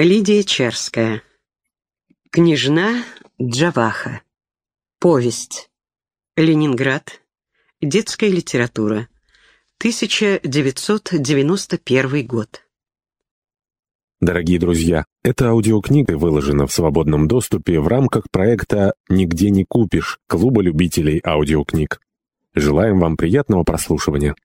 Лидия Черская. Княжна Джаваха. Повесть. Ленинград. Детская литература. 1991 год. Дорогие друзья, эта аудиокнига выложена в свободном доступе в рамках проекта «Нигде не купишь» Клуба любителей аудиокниг. Желаем вам приятного прослушивания.